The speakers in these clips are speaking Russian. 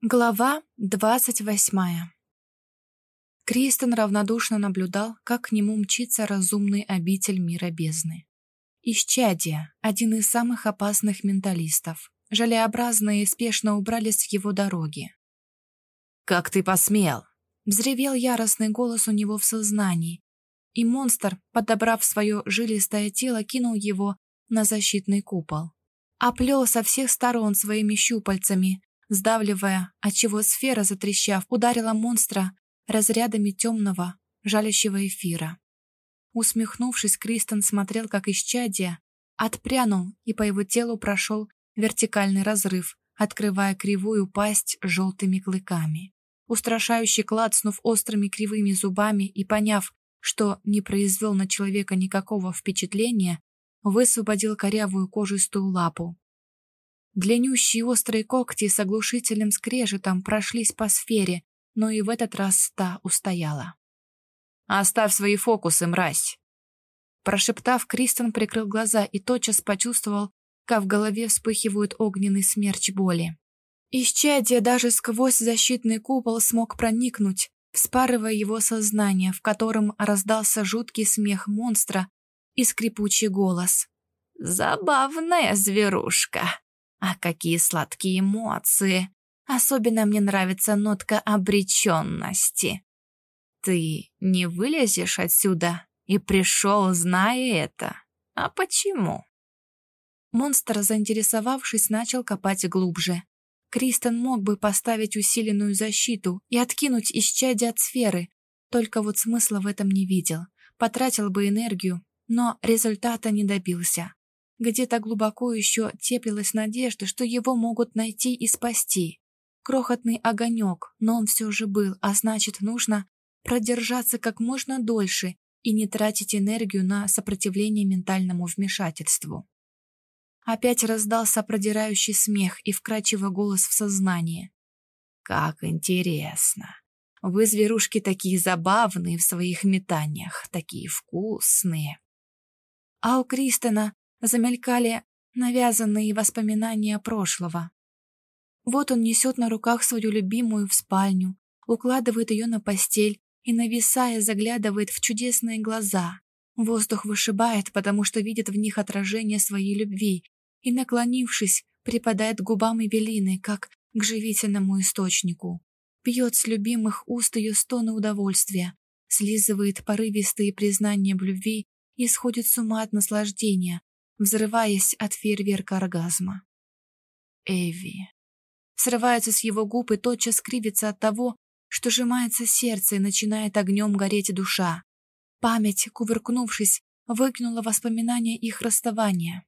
Глава двадцать восьмая Кристен равнодушно наблюдал, как к нему мчится разумный обитель мира бездны. Исчадие — один из самых опасных менталистов. Жалеобразные спешно убрались с его дороги. «Как ты посмел?» — взревел яростный голос у него в сознании, и монстр, подобрав свое жилистое тело, кинул его на защитный купол. Оплел со всех сторон своими щупальцами, сдавливая, отчего сфера, затрещав, ударила монстра разрядами темного, жалящего эфира. Усмехнувшись, Кристен смотрел, как исчадие отпрянул, и по его телу прошел вертикальный разрыв, открывая кривую пасть желтыми клыками. Устрашающе клацнув острыми кривыми зубами и поняв, что не произвел на человека никакого впечатления, высвободил корявую кожистую лапу, Длиннющие острые когти с оглушительным скрежетом прошлись по сфере, но и в этот раз та устояла. «Оставь свои фокусы, мразь!» Прошептав, Кристен прикрыл глаза и тотчас почувствовал, как в голове вспыхивает огненный смерч боли. Исчадие даже сквозь защитный купол смог проникнуть, вспарывая его сознание, в котором раздался жуткий смех монстра и скрипучий голос. «Забавная зверушка!» А какие сладкие эмоции! Особенно мне нравится нотка обреченности. Ты не вылезешь отсюда и пришел, зная это. А почему? Монстр, заинтересовавшись, начал копать глубже. Кристен мог бы поставить усиленную защиту и откинуть исчадие от сферы, только вот смысла в этом не видел. Потратил бы энергию, но результата не добился. Где-то глубоко еще теплилась надежда, что его могут найти и спасти. Крохотный огонек, но он все же был, а значит, нужно продержаться как можно дольше и не тратить энергию на сопротивление ментальному вмешательству. Опять раздался продирающий смех и вкрадчивый голос в сознание. «Как интересно! Вы, зверушки, такие забавные в своих метаниях, такие вкусные!» А у Кристона замелькали навязанные воспоминания прошлого. Вот он несет на руках свою любимую в спальню, укладывает ее на постель и, нависая, заглядывает в чудесные глаза. Воздух вышибает, потому что видит в них отражение своей любви, и, наклонившись, припадает к губам Эвелины, как к живительному источнику. Пьет с любимых уст ее стоны удовольствия, слизывает порывистые признания в любви и сходит с ума от наслаждения, взрываясь от фейерверка оргазма. Эви. Срывается с его губ и тотчас кривится от того, что сжимается сердце и начинает огнем гореть душа. Память, кувыркнувшись, выкинула воспоминания их расставания.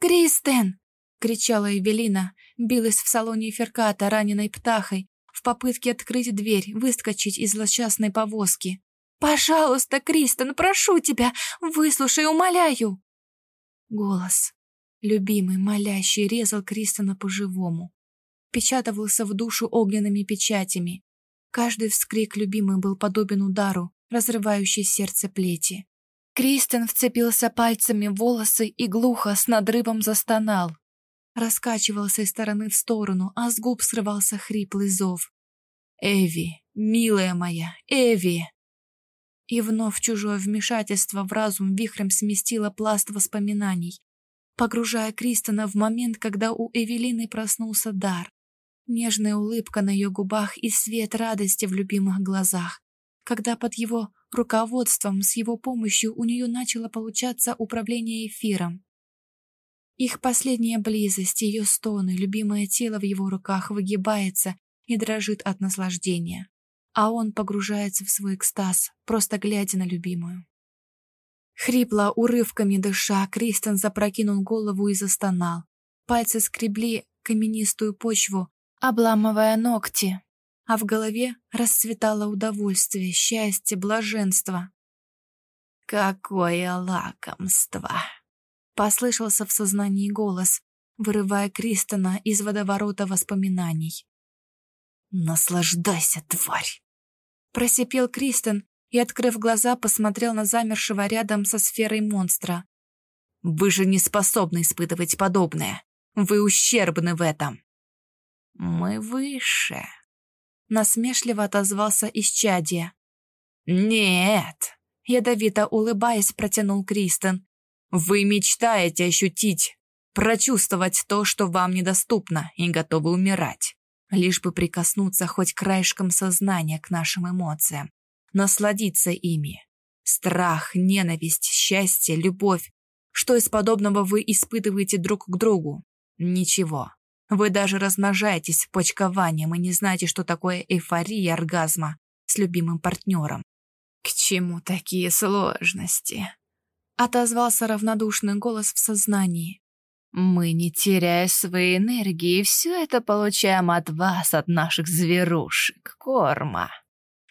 «Кристен!» — кричала Эвелина, билась в салоне ферката раненой птахой, в попытке открыть дверь, выскочить из злосчастной повозки. «Пожалуйста, Кристен, прошу тебя, выслушай, умоляю!» Голос. Любимый, молящий, резал Кристона по-живому. Печатывался в душу огненными печатями. Каждый вскрик любимый был подобен удару, разрывающей сердце плети. Кристен вцепился пальцами в волосы и глухо с надрывом застонал. Раскачивался из стороны в сторону, а с губ срывался хриплый зов. «Эви, милая моя, Эви!» И вновь чужое вмешательство в разум вихрем сместило пласт воспоминаний, погружая Кристона в момент, когда у Эвелины проснулся дар. Нежная улыбка на ее губах и свет радости в любимых глазах. Когда под его руководством, с его помощью у нее начало получаться управление эфиром. Их последняя близость, ее стоны, любимое тело в его руках выгибается и дрожит от наслаждения а он погружается в свой экстаз, просто глядя на любимую. Хрипло, урывками дыша, Кристен запрокинул голову и застонал. Пальцы скребли каменистую почву, обламывая ногти, а в голове расцветало удовольствие, счастье, блаженство. «Какое лакомство!» — послышался в сознании голос, вырывая Кристона из водоворота воспоминаний. «Наслаждайся, тварь!» Просипел Кристен и, открыв глаза, посмотрел на замершего рядом со сферой монстра. «Вы же не способны испытывать подобное. Вы ущербны в этом». Мы выше. Насмешливо отозвался Исчадие. Нет. Ядовито улыбаясь, протянул Кристен. Вы мечтаете ощутить, прочувствовать то, что вам недоступно, и готовы умирать. Лишь бы прикоснуться хоть краешком сознания к нашим эмоциям, насладиться ими. Страх, ненависть, счастье, любовь. Что из подобного вы испытываете друг к другу? Ничего. Вы даже размножаетесь почкованием и не знаете, что такое эйфория оргазма с любимым партнером. «К чему такие сложности?» Отозвался равнодушный голос в сознании. «Мы, не теряя своей энергии, все это получаем от вас, от наших зверушек, корма.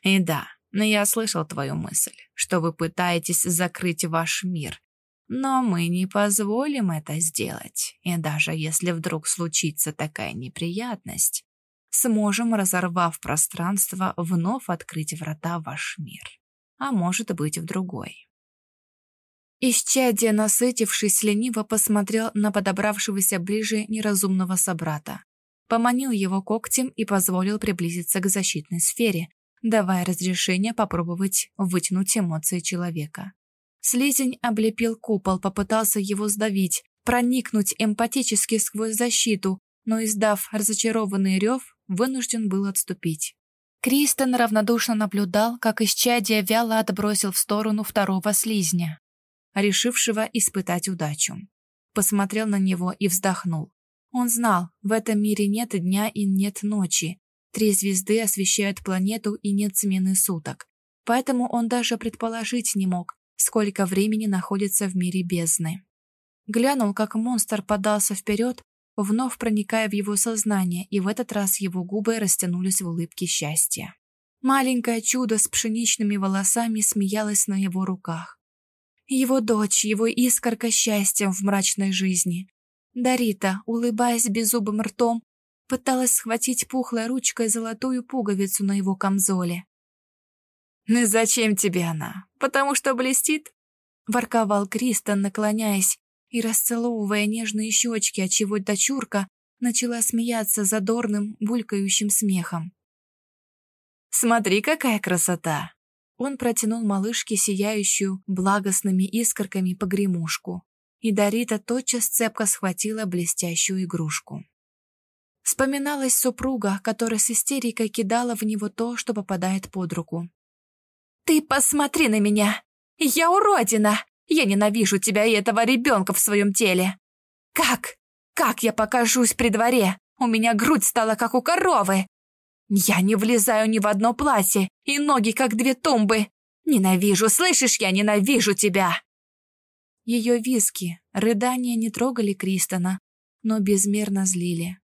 И да, но я слышал твою мысль, что вы пытаетесь закрыть ваш мир. Но мы не позволим это сделать. И даже если вдруг случится такая неприятность, сможем, разорвав пространство, вновь открыть врата в ваш мир. А может быть, в другой. Исчадие, насытившись, лениво посмотрел на подобравшегося ближе неразумного собрата. Поманил его когтем и позволил приблизиться к защитной сфере, давая разрешение попробовать вытянуть эмоции человека. Слизень облепил купол, попытался его сдавить, проникнуть эмпатически сквозь защиту, но, издав разочарованный рев, вынужден был отступить. Кристен равнодушно наблюдал, как исчадие вяло отбросил в сторону второго слизня, решившего испытать удачу. Посмотрел на него и вздохнул. Он знал, в этом мире нет дня и нет ночи, Три звезды освещают планету и нет смены суток. Поэтому он даже предположить не мог, сколько времени находится в мире бездны. Глянул, как монстр подался вперед, вновь проникая в его сознание, и в этот раз его губы растянулись в улыбке счастья. Маленькое чудо с пшеничными волосами смеялось на его руках. Его дочь, его искорка счастья в мрачной жизни. Дарита, улыбаясь беззубым ртом, пыталась схватить пухлой ручкой золотую пуговицу на его камзоле. «Ну зачем тебе она? Потому что блестит?» Ворковал Кристон, наклоняясь и расцеловывая нежные щечки, отчего дочурка начала смеяться задорным, булькающим смехом. «Смотри, какая красота!» Он протянул малышке сияющую благостными искорками погремушку, и Дарита тотчас цепко схватила блестящую игрушку. Вспоминалась супруга, которая с истерикой кидала в него то, что попадает под руку. «Ты посмотри на меня! Я уродина! Я ненавижу тебя и этого ребенка в своем теле! Как? Как я покажусь при дворе? У меня грудь стала как у коровы! Я не влезаю ни в одно платье, и ноги как две тумбы! Ненавижу, слышишь, я ненавижу тебя!» Ее виски, рыдания не трогали Кристона, но безмерно злили.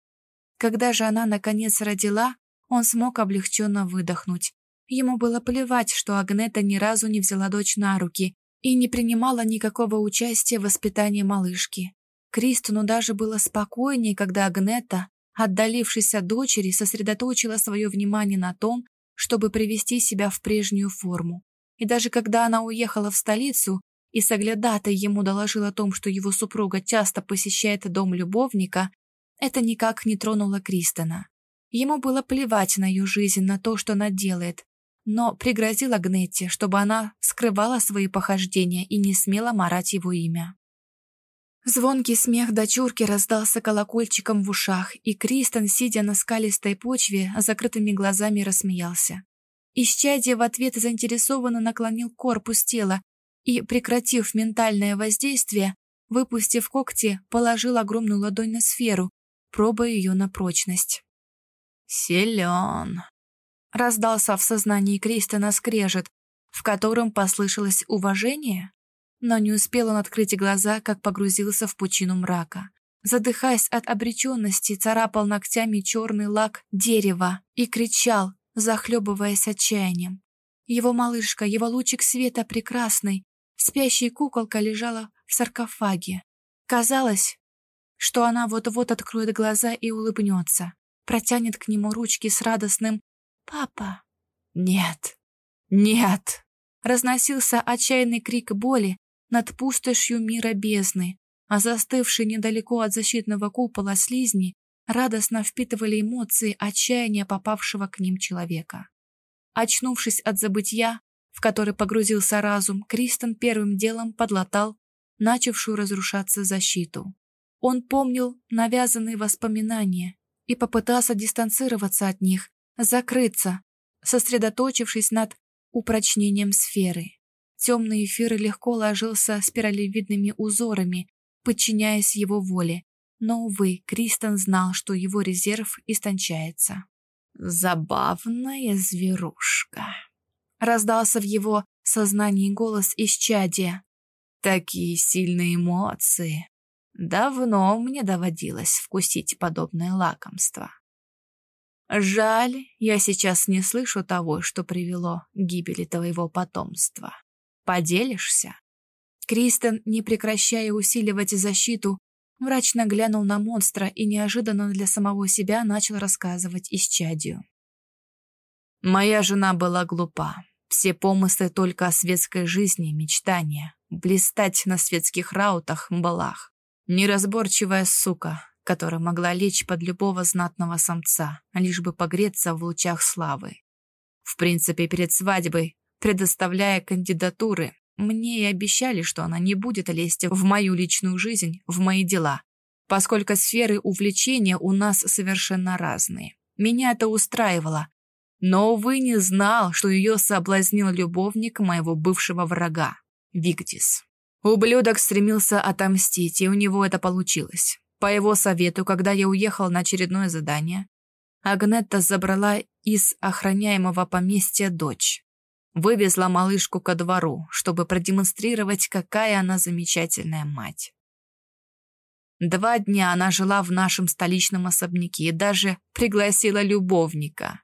Когда же она наконец родила, он смог облегченно выдохнуть. Ему было плевать, что Агнета ни разу не взяла дочь на руки и не принимала никакого участия в воспитании малышки. Кристону даже было спокойнее, когда Агнета, отдалившись от дочери, сосредоточила свое внимание на том, чтобы привести себя в прежнюю форму. И даже когда она уехала в столицу, и соглядатай ему доложил о том, что его супруга часто посещает дом любовника, это никак не тронуло Кристона. Ему было плевать на ее жизнь, на то, что она делает, но пригрозил Агнетте, чтобы она скрывала свои похождения и не смела марать его имя. Звонкий смех дочурки раздался колокольчиком в ушах, и Кристен, сидя на скалистой почве, закрытыми глазами рассмеялся. Исчадие в ответ заинтересованно наклонил корпус тела и, прекратив ментальное воздействие, выпустив когти, положил огромную ладонь на сферу, пробуя ее на прочность. «Силен!» Раздался в сознании Кристина скрежет, в котором послышалось уважение, но не успел он открыть глаза, как погрузился в пучину мрака. Задыхаясь от обреченности, царапал ногтями черный лак дерева и кричал, захлебываясь отчаянием. Его малышка, его лучик света прекрасный, спящая куколка лежала в саркофаге. Казалось, что она вот-вот откроет глаза и улыбнется, протянет к нему ручки с радостным «Папа». «Нет! Нет!» Разносился отчаянный крик боли над пустошью мира бездны, а застывшие недалеко от защитного купола слизни радостно впитывали эмоции отчаяния попавшего к ним человека. Очнувшись от забытья, в который погрузился разум, Кристен первым делом подлатал начавшую разрушаться защиту. Он помнил навязанные воспоминания и попытался дистанцироваться от них, закрыться, сосредоточившись над упрочнением сферы. Темный эфир легко ложился спиралевидными узорами, подчиняясь его воле, но, увы, Кристен знал, что его резерв истончается. «Забавная зверушка», — раздался в его сознании голос из чадия. «Такие сильные эмоции. Давно мне доводилось вкусить подобное лакомство. Жаль, я сейчас не слышу того, что привело к гибели твоего потомства. Поделишься?» Кристен, не прекращая усиливать защиту, мрачно глянул на монстра и неожиданно для самого себя начал рассказывать исчадию. «Моя жена была глупа. Все помыслы только о светской жизни, мечтания, блистать на светских раутах, балах. Неразборчивая сука, которая могла лечь под любого знатного самца, лишь бы погреться в лучах славы. В принципе, перед свадьбой, предоставляя кандидатуры, мне и обещали, что она не будет лезть в мою личную жизнь, в мои дела, поскольку сферы увлечения у нас совершенно разные. Меня это устраивало. Но, увы, не знал, что ее соблазнил любовник моего бывшего врага, Виктис. Ублюдок стремился отомстить, и у него это получилось. По его совету, когда я уехал на очередное задание, Агнетта забрала из охраняемого поместья дочь. Вывезла малышку ко двору, чтобы продемонстрировать, какая она замечательная мать. Два дня она жила в нашем столичном особняке и даже пригласила любовника.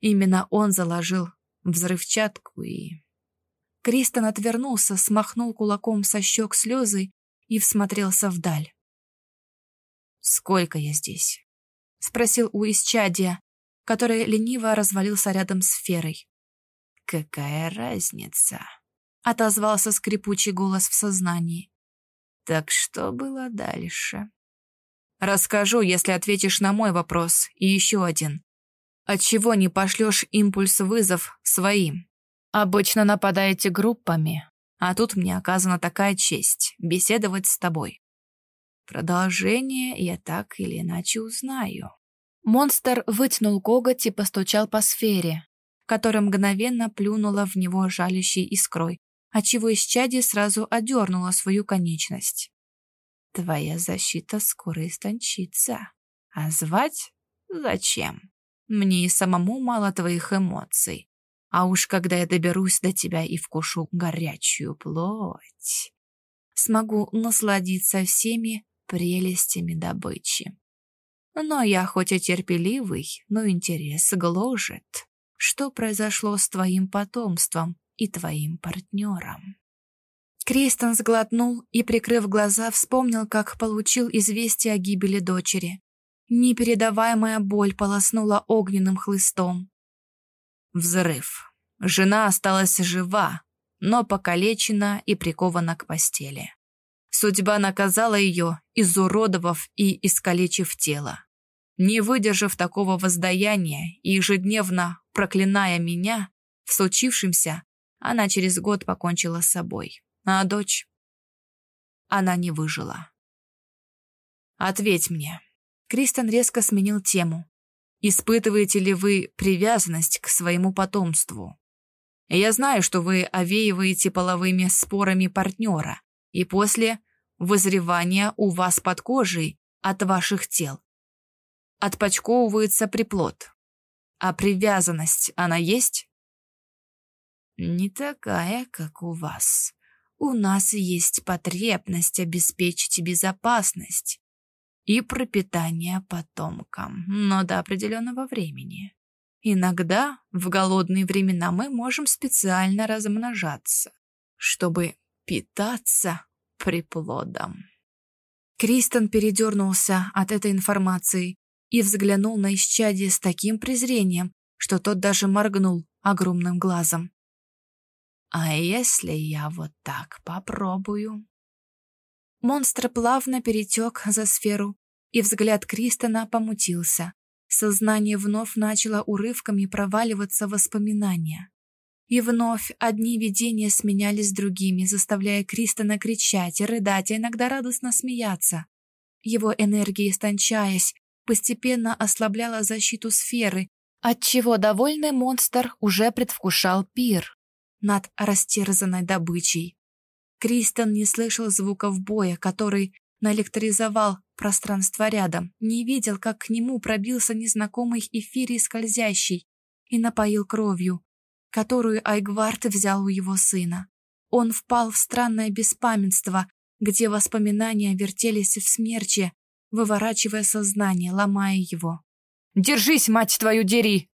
Именно он заложил взрывчатку и... Кристен отвернулся, смахнул кулаком со щек слезы и всмотрелся вдаль. «Сколько я здесь?» — спросил у исчадия, который лениво развалился рядом с Ферой. «Какая разница?» — отозвался скрипучий голос в сознании. «Так что было дальше?» «Расскажу, если ответишь на мой вопрос, и еще один. Отчего не пошлешь импульс-вызов своим? Обычно нападаете группами, а тут мне оказана такая честь — беседовать с тобой. Продолжение я так или иначе узнаю». Монстр вытянул коготь и постучал по сфере, которая мгновенно плюнула в него жалящей искрой, отчего исчадие сразу одернуло свою конечность. «Твоя защита скоро истончится. А звать? Зачем? Мне и самому мало твоих эмоций. А уж когда я доберусь до тебя и вкушу горячую плоть, смогу насладиться всеми прелестями добычи. Но я хоть и терпеливый, но интерес гложет что произошло с твоим потомством и твоим партнером. Кристен сглотнул и, прикрыв глаза, вспомнил, как получил известие о гибели дочери. Непередаваемая боль полоснула огненным хлыстом. Взрыв. Жена осталась жива, но покалечена и прикована к постели. Судьба наказала ее, изуродовав и искалечив тело. Не выдержав такого воздаяния и ежедневно проклиная меня, в случившемся, она через год покончила с собой. А дочь? Она не выжила. Ответь мне. Кристен резко сменил тему. Испытываете ли вы привязанность к своему потомству? Я знаю, что вы овеиваете половыми спорами партнера, и после вызревания у вас под кожей от ваших тел отпочковывается приплод. А привязанность, она есть? Не такая, как у вас. У нас есть потребность обеспечить безопасность и пропитание потомкам, но до определенного времени. Иногда в голодные времена мы можем специально размножаться, чтобы питаться приплодом. Кристен передернулся от этой информации и взглянул на исчадие с таким презрением, что тот даже моргнул огромным глазом. «А если я вот так попробую?» Монстр плавно перетек за сферу и взгляд Кристона помутился. Сознание вновь начало урывками проваливаться в воспоминания. И вновь одни видения сменялись другими, заставляя Кристона кричать и рыдать, а иногда радостно смеяться. Его энергия, истончаясь, постепенно ослабляла защиту сферы, отчего довольный монстр уже предвкушал пир над растерзанной добычей. Кристен не слышал звуков боя, который наэлектризовал пространство рядом, не видел, как к нему пробился незнакомый эфирий скользящий и напоил кровью, которую Айгвард взял у его сына. Он впал в странное беспамятство, где воспоминания вертелись в смерче, выворачивая сознание, ломая его. «Держись, мать твою, дери!»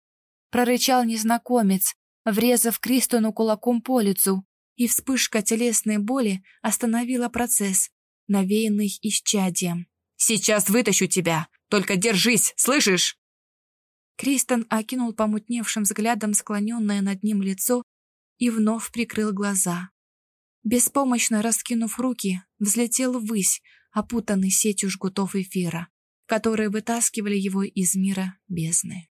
прорычал незнакомец, врезав Кристону кулаком по лицу, и вспышка телесной боли остановила процесс, навеянный исчадием. «Сейчас вытащу тебя! Только держись, слышишь?» Кристон окинул помутневшим взглядом склоненное над ним лицо и вновь прикрыл глаза. Беспомощно раскинув руки, взлетел ввысь, опутанный сетью жгутов эфира, которые вытаскивали его из мира бездны.